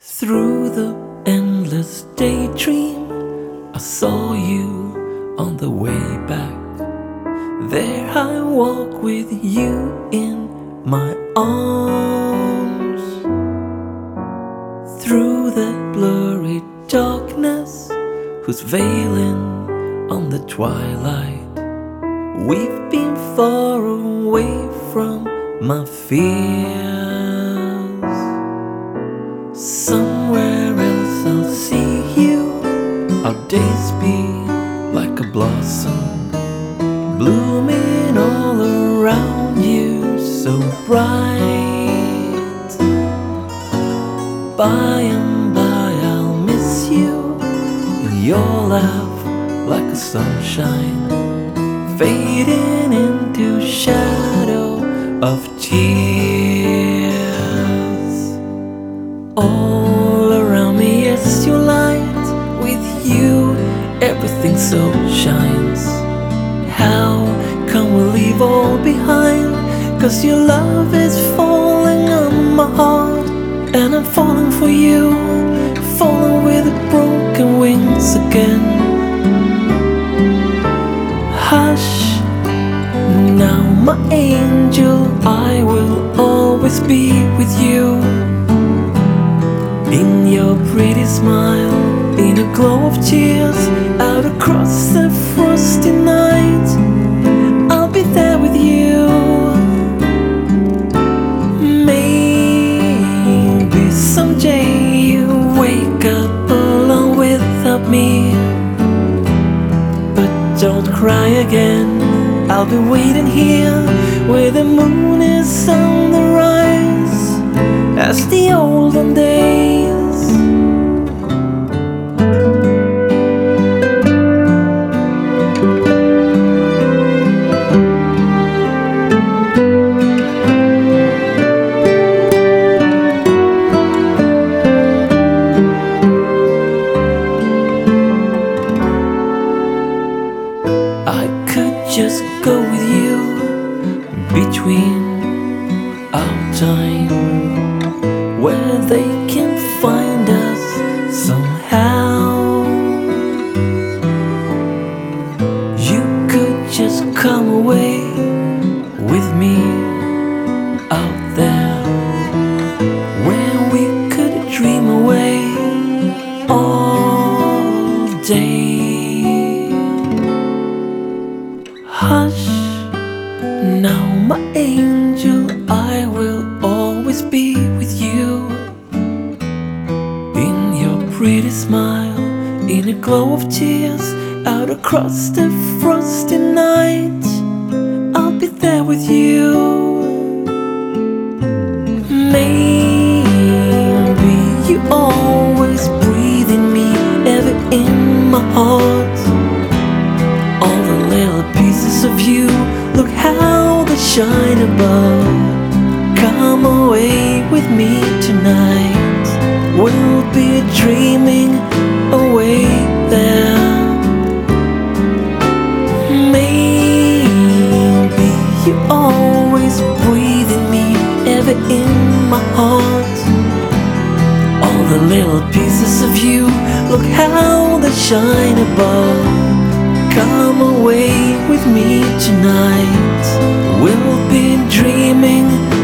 Through the endless daydream, I saw you on the way back. There I walk with you in my arms. Through the blurry darkness, who's veiling on the twilight. We've been far away from my fears. Somewhere else I'll see you. Our days be like a blossom, blooming all around you, so bright. By and by I'll miss you, your laugh like a sunshine, fading into shadow of tears. So shines. How can we leave all behind? Cause your love is falling on my heart. And I'm falling for you, falling with broken wings again. Hush, now my angel, I will always be with you. In your pretty smile, in a glow of tears, out across the frosty night, I'll be there with you. Maybe someday you wake up alone without me. But don't cry again, I'll be waiting here where the moon just go with you between our time. Where they can Hush, now my angel, I will always be with you. In your pretty smile, in a glow of tears, out across the frosty night, I'll be there with you. Shine above. Come away with me tonight. We'll be dreaming away there. Maybe you always breathe in me, ever in my heart. All the little pieces of you, look how they shine above. Come away with me tonight. We'll be dreaming.